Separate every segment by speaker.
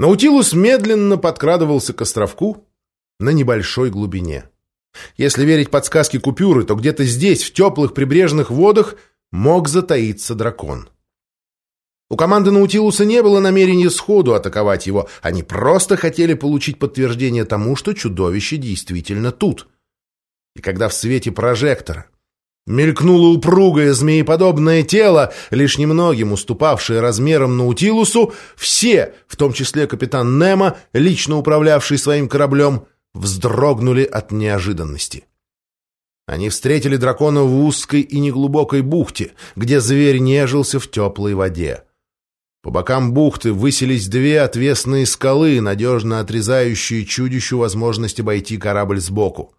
Speaker 1: Наутилус медленно подкрадывался к островку на небольшой глубине. Если верить подсказке купюры, то где-то здесь, в теплых прибрежных водах, мог затаиться дракон. У команды Наутилуса не было намерения сходу атаковать его, они просто хотели получить подтверждение тому, что чудовище действительно тут. И когда в свете прожектора мелькнуло упругое змееподобное тело, лишь немногим уступавшее размером Наутилусу, все, в том числе капитан Немо, лично управлявший своим кораблем, вздрогнули от неожиданности. Они встретили дракона в узкой и неглубокой бухте, где зверь нежился в теплой воде. По бокам бухты высились две отвесные скалы, надежно отрезающие чудищу возможность обойти корабль сбоку.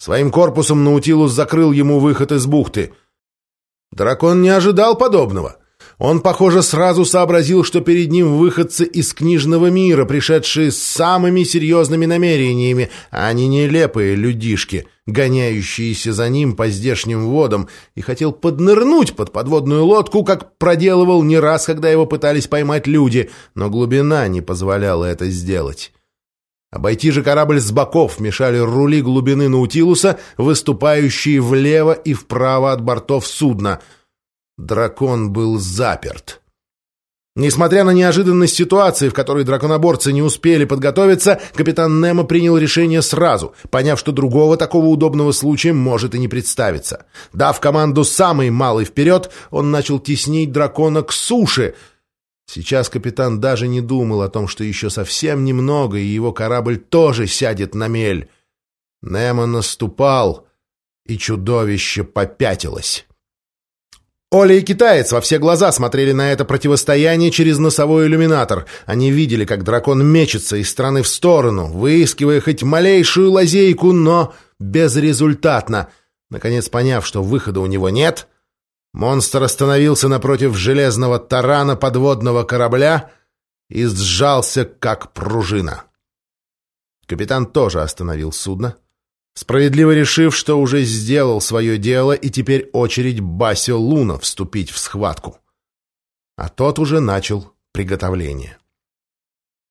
Speaker 1: Своим корпусом Наутилус закрыл ему выход из бухты. Дракон не ожидал подобного. Он, похоже, сразу сообразил, что перед ним выходцы из книжного мира, пришедшие с самыми серьезными намерениями, а не нелепые людишки, гоняющиеся за ним по здешним водам, и хотел поднырнуть под подводную лодку, как проделывал не раз, когда его пытались поймать люди, но глубина не позволяла это сделать. Обойти же корабль с боков мешали рули глубины Наутилуса, выступающие влево и вправо от бортов судна — Дракон был заперт. Несмотря на неожиданность ситуации, в которой драконоборцы не успели подготовиться, капитан Немо принял решение сразу, поняв, что другого такого удобного случая может и не представиться. Дав команду «самый малый вперед», он начал теснить дракона к суше. Сейчас капитан даже не думал о том, что еще совсем немного, и его корабль тоже сядет на мель. Немо наступал, и чудовище попятилось. Оля и китаец во все глаза смотрели на это противостояние через носовой иллюминатор. Они видели, как дракон мечется из стороны в сторону, выискивая хоть малейшую лазейку, но безрезультатно. Наконец, поняв, что выхода у него нет, монстр остановился напротив железного тарана подводного корабля и сжался, как пружина. Капитан тоже остановил судно справедливо решив, что уже сделал свое дело, и теперь очередь Басио Луна вступить в схватку. А тот уже начал приготовление.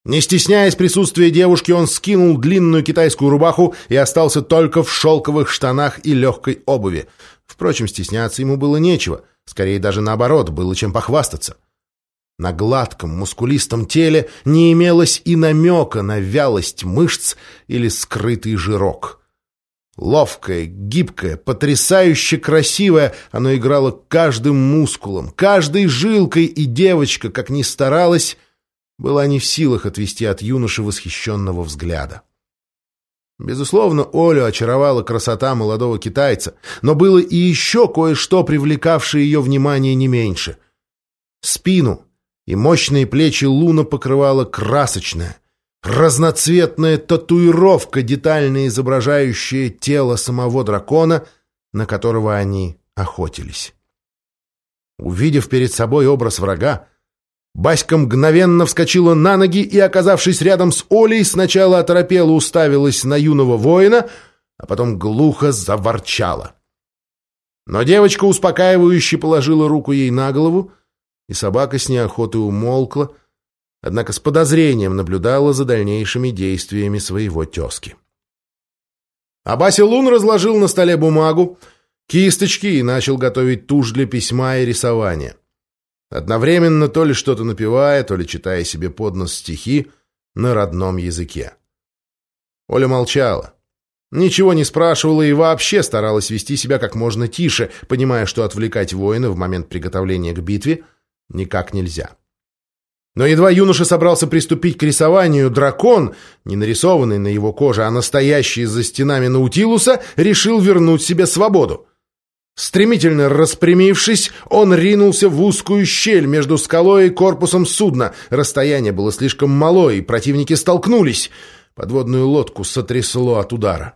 Speaker 1: Не стесняясь присутствия девушки, он скинул длинную китайскую рубаху и остался только в шелковых штанах и легкой обуви. Впрочем, стесняться ему было нечего, скорее даже наоборот, было чем похвастаться. На гладком, мускулистом теле не имелось и намека на вялость мышц или скрытый жирок. Ловкое, гибкое, потрясающе красивое, оно играло каждым мускулом, каждой жилкой, и девочка, как ни старалась, была не в силах отвести от юноши восхищенного взгляда. Безусловно, Олю очаровала красота молодого китайца, но было и еще кое-что, привлекавшее ее внимание не меньше. Спину и мощные плечи Луна покрывала красочная, разноцветная татуировка, детально изображающая тело самого дракона, на которого они охотились. Увидев перед собой образ врага, Баська мгновенно вскочила на ноги и, оказавшись рядом с Олей, сначала оторопела уставилась на юного воина, а потом глухо заворчала. Но девочка успокаивающе положила руку ей на голову, и собака с неохотой умолкла, однако с подозрением наблюдала за дальнейшими действиями своего тезки. Абаси Лун разложил на столе бумагу, кисточки и начал готовить тушь для письма и рисования. Одновременно то ли что-то напевая, то ли читая себе под нос стихи на родном языке. Оля молчала. Ничего не спрашивала и вообще старалась вести себя как можно тише, понимая, что отвлекать воина в момент приготовления к битве никак нельзя. Но едва юноша собрался приступить к рисованию, дракон, не нарисованный на его коже, а настоящий за стенами Наутилуса, решил вернуть себе свободу. Стремительно распрямившись, он ринулся в узкую щель между скалой и корпусом судна. Расстояние было слишком мало, и противники столкнулись. Подводную лодку сотрясло от удара.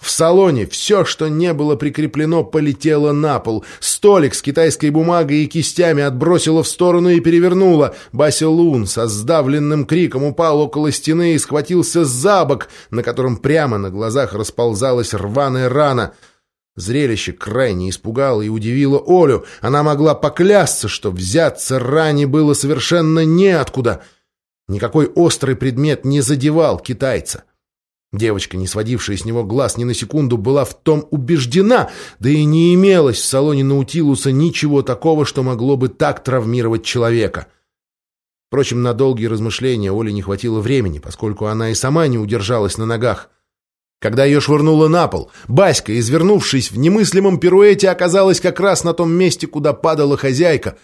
Speaker 1: В салоне все, что не было прикреплено, полетело на пол. Столик с китайской бумагой и кистями отбросило в сторону и перевернуло. Бася Лун со сдавленным криком упал около стены и схватился за бок, на котором прямо на глазах расползалась рваная рана. Зрелище крайне испугало и удивило Олю. Она могла поклясться, что взяться ране было совершенно неоткуда — Никакой острый предмет не задевал китайца. Девочка, не сводившая с него глаз ни на секунду, была в том убеждена, да и не имелось в салоне Наутилуса ничего такого, что могло бы так травмировать человека. Впрочем, на долгие размышления Оле не хватило времени, поскольку она и сама не удержалась на ногах. Когда ее швырнуло на пол, Баська, извернувшись в немыслимом пируэте, оказалась как раз на том месте, куда падала хозяйка,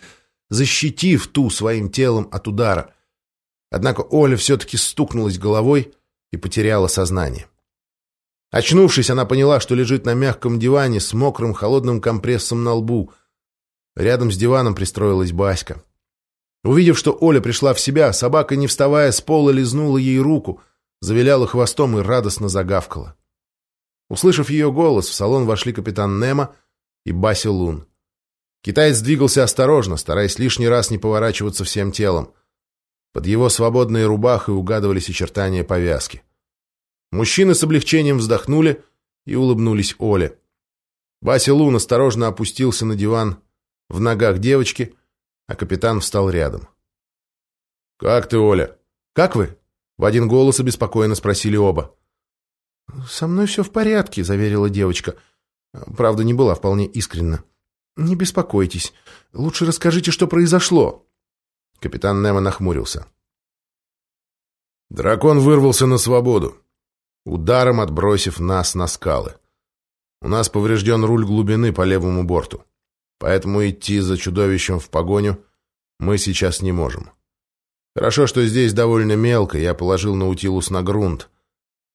Speaker 1: защитив ту своим телом от удара. Однако Оля все-таки стукнулась головой и потеряла сознание. Очнувшись, она поняла, что лежит на мягком диване с мокрым холодным компрессом на лбу. Рядом с диваном пристроилась Баська. Увидев, что Оля пришла в себя, собака, не вставая с пола, лизнула ей руку, завиляла хвостом и радостно загавкала. Услышав ее голос, в салон вошли капитан Немо и Баси Лун. Китаец двигался осторожно, стараясь лишний раз не поворачиваться всем телом. Под его свободной рубахой угадывались очертания повязки. Мужчины с облегчением вздохнули и улыбнулись Оле. Вася Лун осторожно опустился на диван в ногах девочки, а капитан встал рядом. «Как ты, Оля? Как вы?» В один голос обеспокоенно спросили оба. «Со мной все в порядке», — заверила девочка. Правда, не была вполне искренна. «Не беспокойтесь. Лучше расскажите, что произошло». Капитан Немо нахмурился. Дракон вырвался на свободу, ударом отбросив нас на скалы. У нас поврежден руль глубины по левому борту, поэтому идти за чудовищем в погоню мы сейчас не можем. Хорошо, что здесь довольно мелко, я положил наутилус на грунт.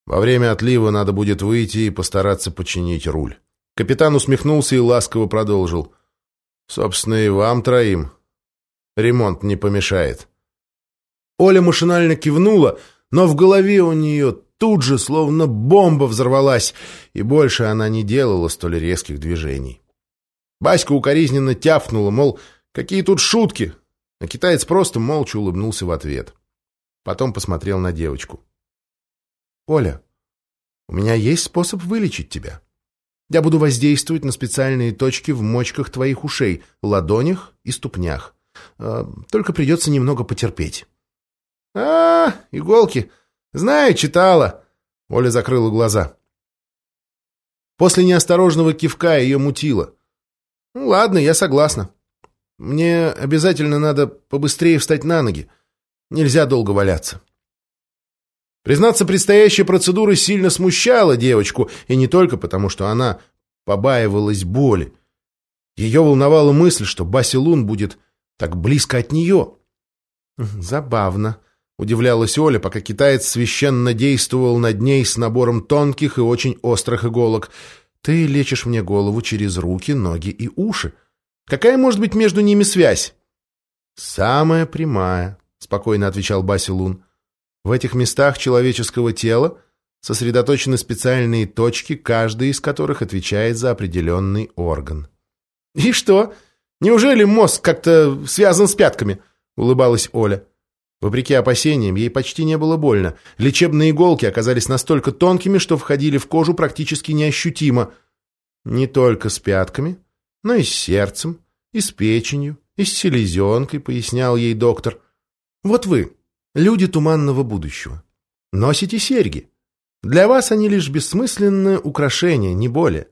Speaker 1: Во время отлива надо будет выйти и постараться починить руль. Капитан усмехнулся и ласково продолжил. Собственно, и вам троим Ремонт не помешает. Оля машинально кивнула, но в голове у нее тут же словно бомба взорвалась, и больше она не делала столь резких движений. Баська укоризненно тяфнула, мол, какие тут шутки, а китаец просто молча улыбнулся в ответ. Потом посмотрел на девочку. «Оля, у меня есть способ вылечить тебя. Я буду воздействовать на специальные точки в мочках твоих ушей, ладонях и ступнях. А, только придется немного потерпеть. А, иголки. Знаю, читала. Оля закрыла глаза. После неосторожного кивка ее мутило. Ну, ладно, я согласна. Мне обязательно надо побыстрее встать на ноги. Нельзя долго валяться. Признаться, предстоящая процедура сильно смущала девочку, и не только потому, что она побаивалась боли. Ее волновала мысль, что Баси Лун будет так близко от нее. Забавно, удивлялась Оля, пока китаец священно действовал над ней с набором тонких и очень острых иголок. Ты лечишь мне голову через руки, ноги и уши. Какая может быть между ними связь? Самая прямая, спокойно отвечал Баси Лун. В этих местах человеческого тела сосредоточены специальные точки, каждая из которых отвечает за определенный орган. «И что? Неужели мозг как-то связан с пятками?» — улыбалась Оля. Вопреки опасениям, ей почти не было больно. Лечебные иголки оказались настолько тонкими, что входили в кожу практически неощутимо. Не только с пятками, но и с сердцем, и с печенью, и с селезенкой, пояснял ей доктор. Вот вы, люди туманного будущего, носите серьги. Для вас они лишь бессмысленное украшение, не более.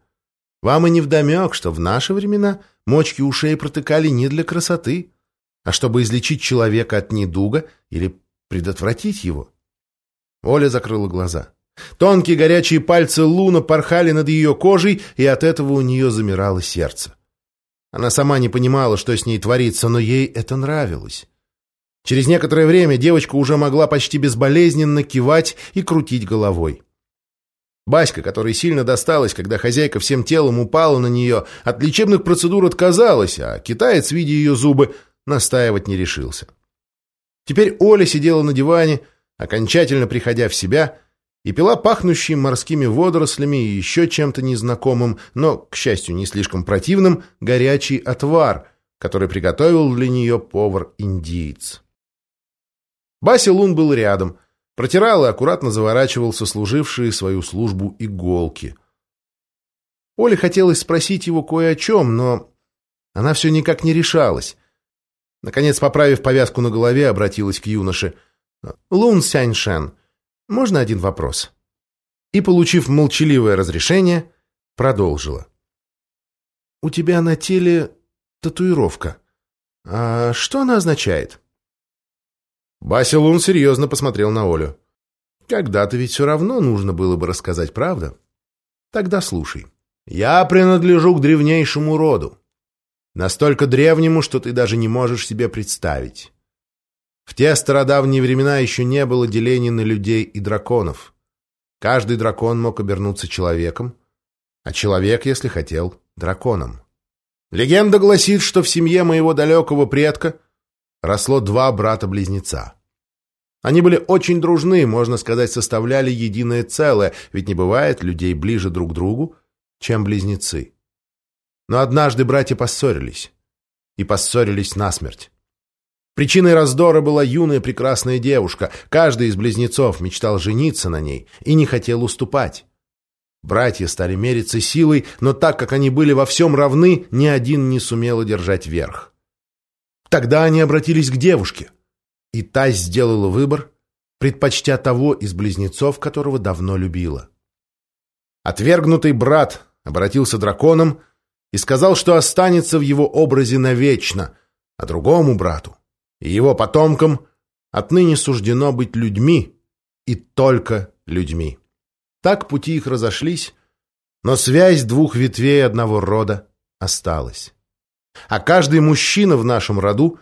Speaker 1: Вам и не вдомек, что в наши времена мочки ушей протыкали не для красоты, а чтобы излечить человека от недуга или предотвратить его. Оля закрыла глаза. Тонкие горячие пальцы Луна порхали над ее кожей, и от этого у нее замирало сердце. Она сама не понимала, что с ней творится, но ей это нравилось. Через некоторое время девочка уже могла почти безболезненно кивать и крутить головой. Баська, которой сильно досталось, когда хозяйка всем телом упала на нее, от лечебных процедур отказалась, а китаец, видя ее зубы, настаивать не решился. Теперь Оля сидела на диване, окончательно приходя в себя, и пила пахнущий морскими водорослями и еще чем-то незнакомым, но, к счастью, не слишком противным, горячий отвар, который приготовил для нее повар-индиец. Бася Лун был рядом — Протирал и аккуратно заворачивал сослужившие свою службу иголки. Оле хотелось спросить его кое о чем, но она все никак не решалась. Наконец, поправив повязку на голове, обратилась к юноше. Лун Сяньшен, можно один вопрос?» И, получив молчаливое разрешение, продолжила. «У тебя на теле татуировка. А что она означает?» Бася Лун серьезно посмотрел на Олю. «Когда-то ведь все равно нужно было бы рассказать, правда? Тогда слушай. Я принадлежу к древнейшему роду. Настолько древнему, что ты даже не можешь себе представить. В те стародавние времена еще не было деления на людей и драконов. Каждый дракон мог обернуться человеком, а человек, если хотел, драконом. Легенда гласит, что в семье моего далекого предка росло два брата-близнеца. Они были очень дружны, можно сказать, составляли единое целое, ведь не бывает людей ближе друг к другу, чем близнецы. Но однажды братья поссорились. И поссорились насмерть. Причиной раздора была юная прекрасная девушка. Каждый из близнецов мечтал жениться на ней и не хотел уступать. Братья стали мериться силой, но так как они были во всем равны, ни один не сумел одержать верх. Тогда они обратились к девушке, и та сделала выбор, предпочтя того из близнецов, которого давно любила. Отвергнутый брат обратился драконом и сказал, что останется в его образе навечно, а другому брату и его потомкам отныне суждено быть людьми и только людьми. Так пути их разошлись, но связь двух ветвей одного рода осталась. А каждый мужчина в нашем роду,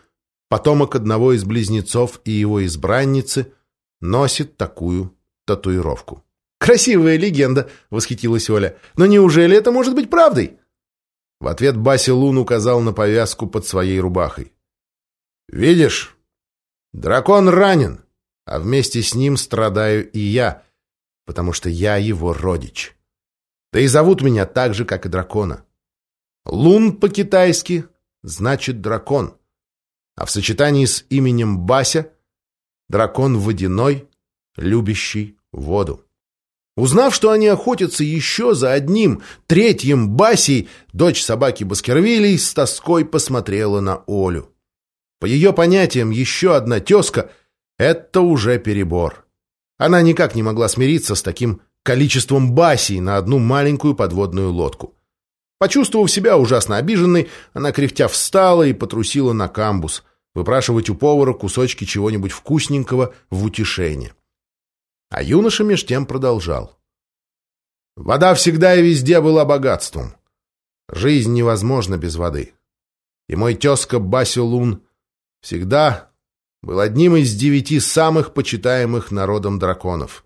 Speaker 1: потомок одного из близнецов и его избранницы, носит такую татуировку. «Красивая легенда!» — восхитилась Оля. «Но неужели это может быть правдой?» В ответ Баси Лун указал на повязку под своей рубахой. Видишь, дракон ранен, а вместе с ним страдаю и я, потому что я его родич. Да и зовут меня так же, как и дракона. Лун по-китайски значит дракон, а в сочетании с именем Бася дракон водяной, любящий воду. Узнав, что они охотятся еще за одним, третьим Басей, дочь собаки Баскервилей с тоской посмотрела на Олю. По ее понятиям, еще одна тезка — это уже перебор. Она никак не могла смириться с таким количеством басей на одну маленькую подводную лодку. Почувствовав себя ужасно обиженной, она кряхтя встала и потрусила на камбус, выпрашивать у повара кусочки чего-нибудь вкусненького в утешение. А юноша меж тем продолжал. Вода всегда и везде была богатством. Жизнь невозможна без воды. И мой тезка Баси Лун всегда был одним из девяти самых почитаемых народом драконов.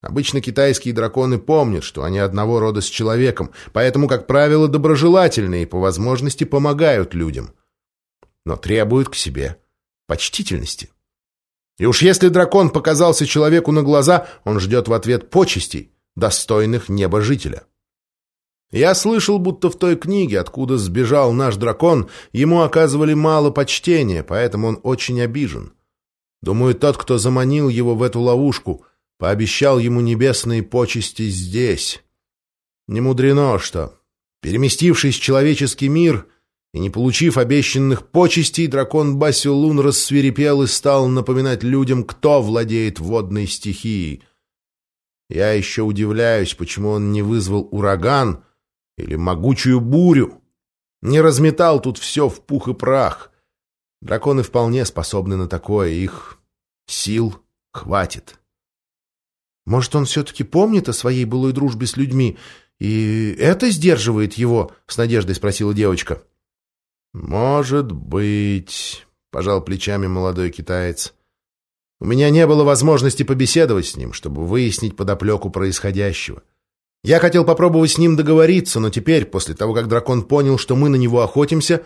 Speaker 1: Обычно китайские драконы помнят, что они одного рода с человеком, поэтому, как правило, доброжелательны и по возможности помогают людям. Но требуют к себе почтительности. И уж если дракон показался человеку на глаза, он ждет в ответ почестей, достойных небожителя. Я слышал, будто в той книге, откуда сбежал наш дракон, ему оказывали мало почтения, поэтому он очень обижен. Думаю, тот, кто заманил его в эту ловушку, пообещал ему небесные почести здесь. Не мудрено, что, переместившись в человеческий мир и не получив обещанных почестей, дракон Басилун рассверепел и стал напоминать людям, кто владеет водной стихией. Я еще удивляюсь, почему он не вызвал ураган — или могучую бурю. Не разметал тут все в пух и прах. Драконы вполне способны на такое, их сил хватит. Может, он все-таки помнит о своей былой дружбе с людьми, и это сдерживает его? — с надеждой спросила девочка. — Может быть, — пожал плечами молодой китаец. — У меня не было возможности побеседовать с ним, чтобы выяснить подоплеку происходящего. Я хотел попробовать с ним договориться, но теперь, после того, как дракон понял, что мы на него охотимся,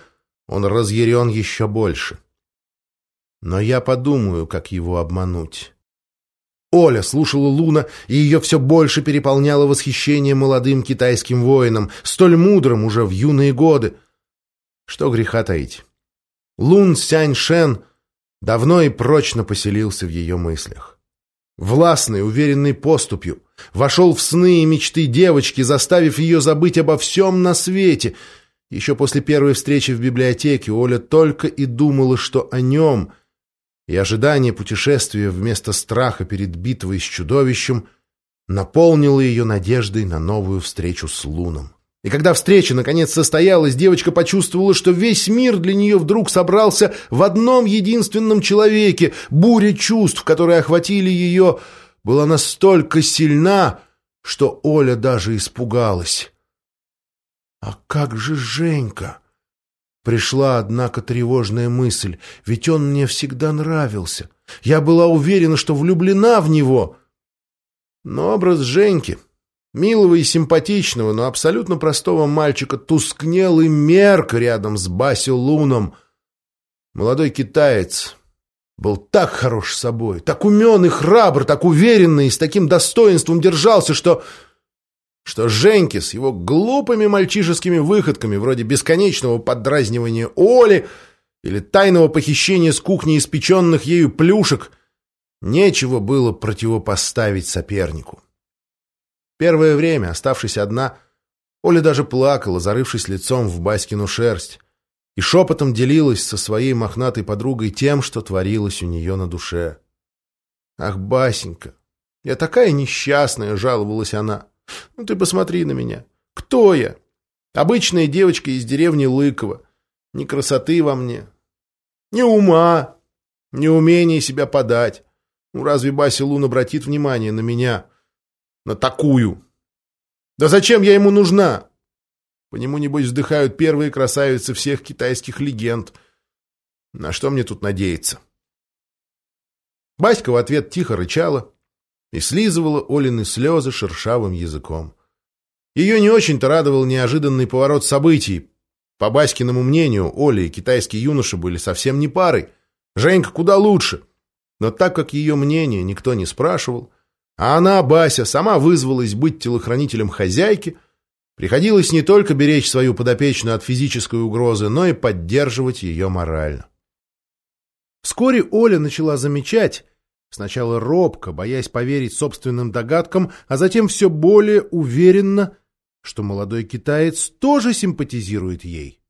Speaker 1: он разъярен еще больше. Но я подумаю, как его обмануть. Оля слушала Луна, и ее все больше переполняло восхищение молодым китайским воином, столь мудрым уже в юные годы. Что греха таить. Лун Сянь Шен давно и прочно поселился в ее мыслях. Властной, уверенной поступью. Вошел в сны и мечты девочки, заставив ее забыть обо всем на свете. Еще после первой встречи в библиотеке Оля только и думала, что о нем. и ожидание путешествия вместо страха перед битвой с чудовищем наполнило ее надеждой на новую встречу с Луном. И когда встреча наконец состоялась, девочка почувствовала, что весь мир для нее вдруг собрался в одном единственном человеке. Буря чувств, которые охватили ее, была настолько сильна, что Оля даже испугалась. «А как же Женька?» Пришла, однако, тревожная мысль, ведь он мне всегда нравился. Я была уверена, что влюблена в него. Но образ Женьки, милого и симпатичного, но абсолютно простого мальчика, тускнел и мерк рядом с Баси Луном. Молодой китаец был так хорош собой, так умен и храбр, так уверенный и с таким достоинством держался, что что Женьке с его глупыми мальчишескими выходками, вроде бесконечного поддразнивания Оли или тайного похищения с кухни испеченных ею плюшек, нечего было противопоставить сопернику. Первое время, оставшись одна, Оля даже плакала, зарывшись лицом в Баськину шерсть, и шепотом делилась со своей мохнатой подругой тем, что творилось у нее на душе. «Ах, Басенька, я такая несчастная!» — жаловалась она. Ну ты посмотри на меня. Кто я? Обычная девочка из деревни Лыково. Ни красоты во мне, ни ума, ни умения себя подать. Ну разве Бася Лун обратит внимание на меня? На такую? Да зачем я ему нужна? По нему, небось, вздыхают первые красавицы всех китайских легенд. На что мне тут надеяться? Баська в ответ тихо рычала, и слизывала Олины слезы шершавым языком. Ее не очень-то радовал неожиданный поворот событий. По Баськиному мнению, Оля и китайский юноша были совсем не парой. Женька куда лучше. Но так как ее мнение никто не спрашивал, а она, Бася, сама вызвалась быть телохранителем хозяйки, приходилось не только беречь свою подопечную от физической угрозы, но и поддерживать ее морально. Вскоре Оля начала замечать, Сначала робко, боясь поверить собственным догадкам, а затем все более уверенно, что молодой китаец тоже симпатизирует ей.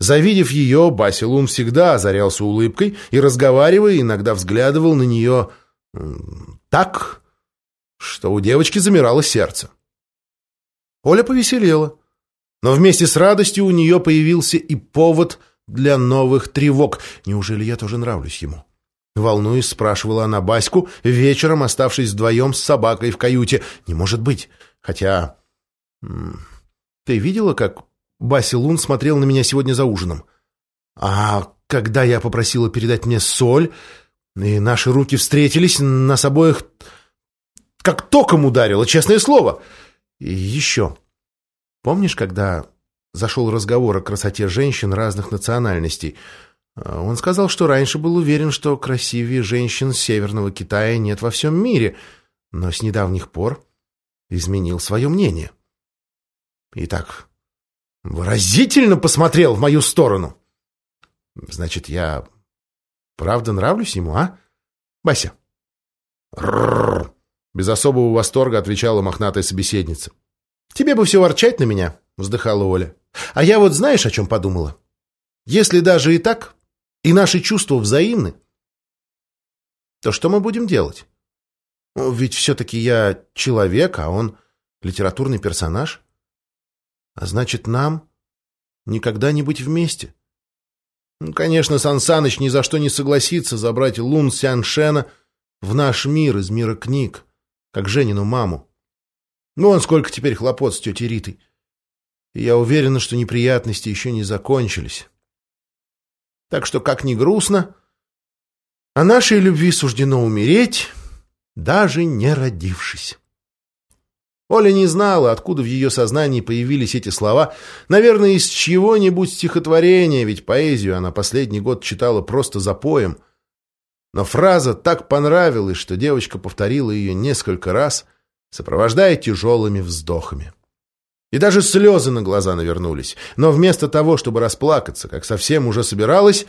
Speaker 1: Завидев ее, Басилун всегда озарялся улыбкой и, разговаривая, иногда взглядывал на нее так, что у девочки замирало сердце. Оля повеселела, но вместе с радостью у нее появился и повод для новых тревог. Неужели я тоже нравлюсь ему? Волнуясь, спрашивала она Баську, вечером оставшись вдвоем с собакой в каюте. Не может быть. Хотя... Ты видела, как Бася Лун смотрел на меня сегодня за ужином? А когда я попросила передать мне соль, и наши руки встретились, нас обоих как током ударило, честное слово. Еще. Помнишь, когда зашел разговор о красоте женщин разных национальностей — а, он сказал, что раньше был уверен, что красивее женщин Северного Китая нет во всем мире, но с недавних пор изменил свое мнение. И так выразительно посмотрел в мою сторону. Значит, я правда нравлюсь ему, а, Бася? Рррр! Без особого восторга отвечала мохнатая собеседница. «Тебе бы все ворчать на меня», — вздыхала Оля. «А я вот знаешь, о чем подумала? Если даже и так, и наши чувства взаимны, то что мы будем делать? Ведь все-таки я человек, а он литературный персонаж. А значит, нам никогда не быть вместе. Ну, конечно, Сан Саныч ни за что не согласится забрать Лун Сяншена в наш мир из мира книг, как Женину маму. Ну, он сколько теперь хлопот с тетей Ритой. И я уверена, что неприятности еще не закончились. Так что, как ни грустно, а нашей любви суждено умереть, даже не родившись. Оля не знала, откуда в ее сознании появились эти слова. Наверное, из чего-нибудь стихотворения, ведь поэзию она последний год читала просто за поем. Но фраза так понравилась, что девочка повторила ее несколько раз, сопровождая тяжелыми вздохами. И даже слезы на глаза навернулись. Но вместо того, чтобы расплакаться, как совсем уже собиралась,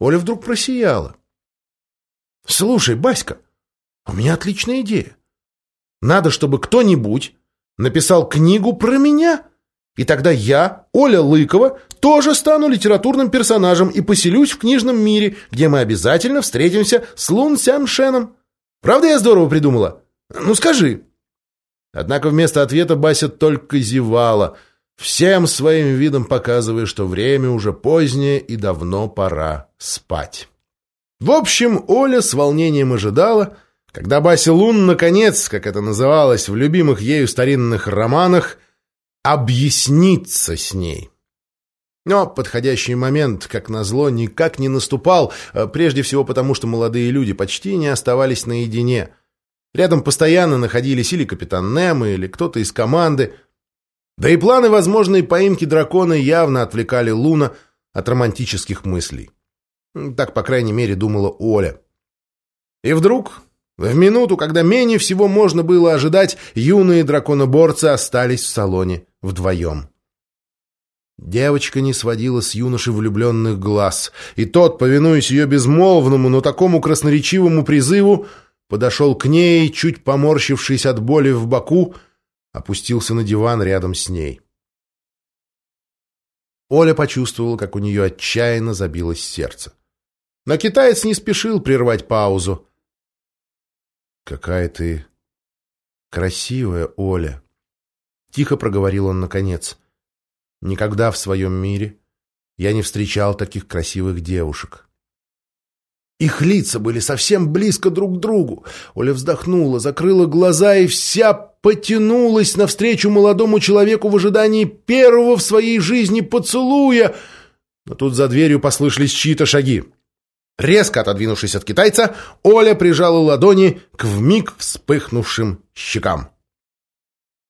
Speaker 1: Оля вдруг просияла. «Слушай, Баська, у меня отличная идея. Надо, чтобы кто-нибудь написал книгу про меня И тогда я, Оля Лыкова, тоже стану литературным персонажем и поселюсь в книжном мире, где мы обязательно встретимся с Лун Сян Шеном. Правда я здорово придумала? Ну скажи». Однако вместо ответа Бася только зевала, всем своим видом показывая, что время уже позднее и давно пора спать. В общем, Оля с волнением ожидала, когда Бася Лун, наконец, как это называлось в любимых ею старинных романах, объяснится с ней. Но подходящий момент, как назло, никак не наступал, а прежде всего потому, что молодые люди почти не оставались наедине. Рядом постоянно находились или капитан Немо, или кто-то из команды. Да и планы возможной поимки дракона явно отвлекали Луна от романтических мыслей. Так, по крайней мере, думала Оля. И вдруг, в минуту, когда менее всего можно было ожидать, юные драконоборцы остались в салоне вдвоем. Девочка не сводила с юноши влюбленных глаз, и тот, повинуясь ее безмолвному, но такому красноречивому призыву, подошел к ней, чуть поморщившись от боли в боку, опустился на диван рядом с ней. Оля почувствовала, как у нее отчаянно забилось сердце. Но китаец не спешил прервать паузу. «Какая ты красивая, Оля!» Тихо проговорил он наконец. «Никогда в своем мире я не встречал таких красивых девушек». Их лица были совсем близко друг к другу. Оля вздохнула, закрыла глаза и вся потянулась навстречу молодому человеку в ожидании первого в своей жизни поцелуя. Но тут за дверью послышались чьи-то шаги. Резко отодвинувшись от китайца, Оля прижала ладони к вмиг вспыхнувшим щекам.